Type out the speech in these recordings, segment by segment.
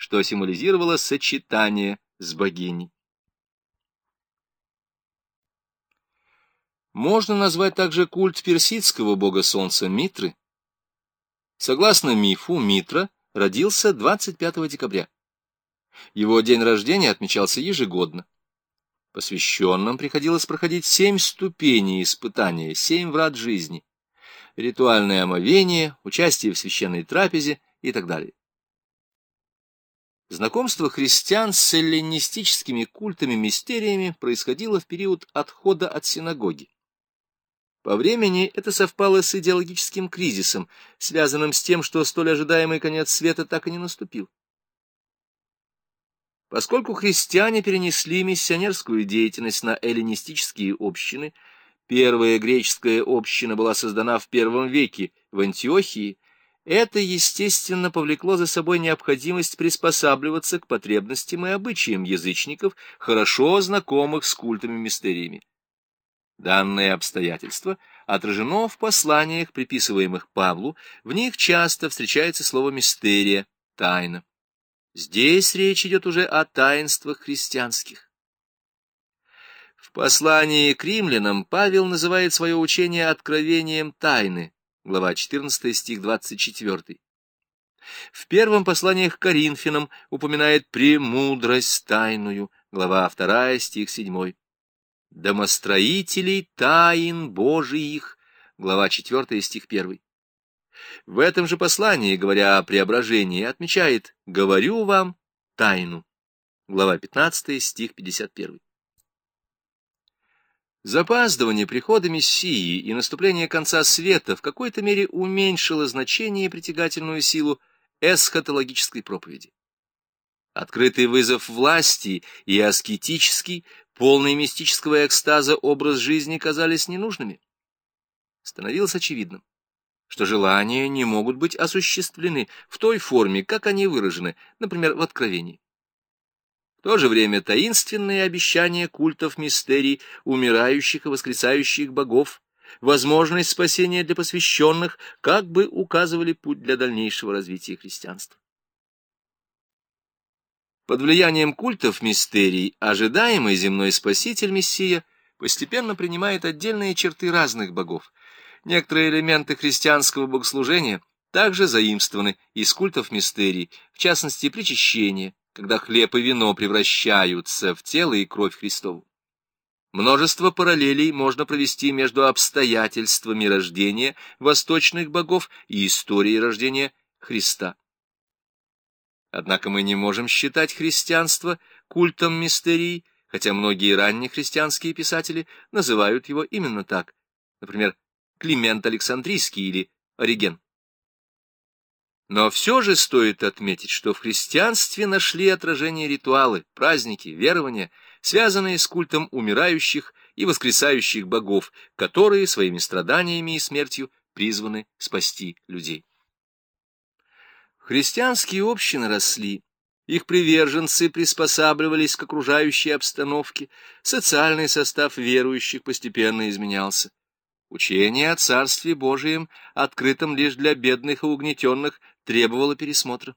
что символизировало сочетание с богиней. Можно назвать также культ персидского бога солнца Митры. Согласно мифу, Митра родился 25 декабря. Его день рождения отмечался ежегодно. Посвященным приходилось проходить семь ступеней испытания, семь врат жизни, ритуальное омовение, участие в священной трапезе и так далее. Знакомство христиан с эллинистическими культами-мистериями происходило в период отхода от синагоги. По времени это совпало с идеологическим кризисом, связанным с тем, что столь ожидаемый конец света так и не наступил. Поскольку христиане перенесли миссионерскую деятельность на эллинистические общины, первая греческая община была создана в первом веке в Антиохии, это, естественно, повлекло за собой необходимость приспосабливаться к потребностям и обычаям язычников, хорошо знакомых с культами-мистериями. Данное обстоятельство отражено в посланиях, приписываемых Павлу, в них часто встречается слово «мистерия», «тайна». Здесь речь идет уже о таинствах христианских. В послании к римлянам Павел называет свое учение откровением тайны, глава 14, стих 24. В первом послании к Коринфянам упоминает «премудрость тайную», глава 2, стих 7 домостроителей тайн Божиих, глава 4, стих 1. В этом же послании, говоря о преображении, отмечает «говорю вам тайну», глава 15, стих 51. Запаздывание прихода Мессии и наступление конца света в какой-то мере уменьшило значение и притягательную силу эсхатологической проповеди. Открытый вызов власти и аскетический, полный мистического экстаза образ жизни казались ненужными. Становилось очевидным, что желания не могут быть осуществлены в той форме, как они выражены, например, в Откровении. В то же время таинственные обещания культов мистерий, умирающих и воскресающих богов, возможность спасения для посвященных, как бы указывали путь для дальнейшего развития христианства. Под влиянием культов мистерий ожидаемый земной спаситель Мессия постепенно принимает отдельные черты разных богов. Некоторые элементы христианского богослужения также заимствованы из культов мистерий, в частности, причащение, когда хлеб и вино превращаются в тело и кровь Христову. Множество параллелей можно провести между обстоятельствами рождения восточных богов и историей рождения Христа. Однако мы не можем считать христианство культом мистерий, хотя многие ранние христианские писатели называют его именно так, например, Климент Александрийский или Ориген. Но все же стоит отметить, что в христианстве нашли отражение ритуалы, праздники, верования, связанные с культом умирающих и воскресающих богов, которые своими страданиями и смертью призваны спасти людей. Христианские общины росли, их приверженцы приспосабливались к окружающей обстановке, социальный состав верующих постепенно изменялся. Учение о Царстве Божием, открытом лишь для бедных и угнетенных, требовало пересмотра.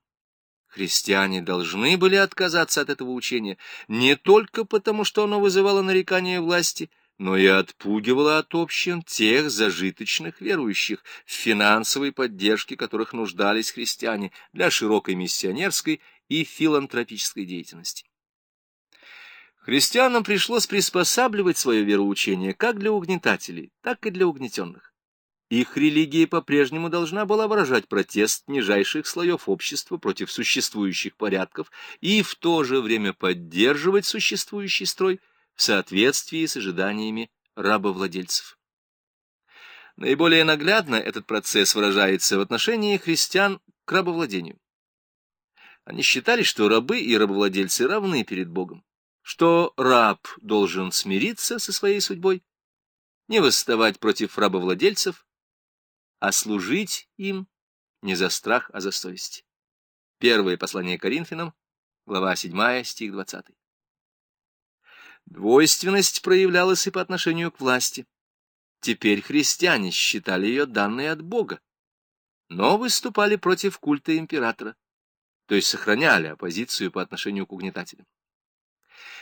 Христиане должны были отказаться от этого учения не только потому, что оно вызывало нарекания власти, но и отпугивала от общин тех зажиточных верующих, в финансовой поддержке которых нуждались христиане для широкой миссионерской и филантропической деятельности. Христианам пришлось приспосабливать свое вероучение как для угнетателей, так и для угнетенных. Их религия по-прежнему должна была выражать протест нижайших слоев общества против существующих порядков и в то же время поддерживать существующий строй – в соответствии с ожиданиями рабовладельцев. Наиболее наглядно этот процесс выражается в отношении христиан к рабовладению. Они считали, что рабы и рабовладельцы равны перед Богом, что раб должен смириться со своей судьбой, не восставать против рабовладельцев, а служить им не за страх, а за совесть. Первое послание Коринфянам, глава 7, стих 20. Двойственность проявлялась и по отношению к власти. Теперь христиане считали ее данной от Бога, но выступали против культа императора. то есть сохраняли оппозицию по отношению к угнетателям.